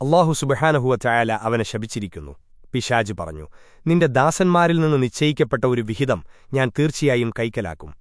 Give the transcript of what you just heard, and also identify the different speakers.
Speaker 1: അള്ളാഹു സുബഹാനഹുവറ്റായാല അവനെ ശപിച്ചിരിക്കുന്നു. പിശാജ് പറഞ്ഞു നിന്റെ ദാസന്മാരിൽ നിന്ന് നിശ്ചയിക്കപ്പെട്ട ഒരു വിഹിതം ഞാൻ തീർച്ചയായും കൈക്കലാക്കും.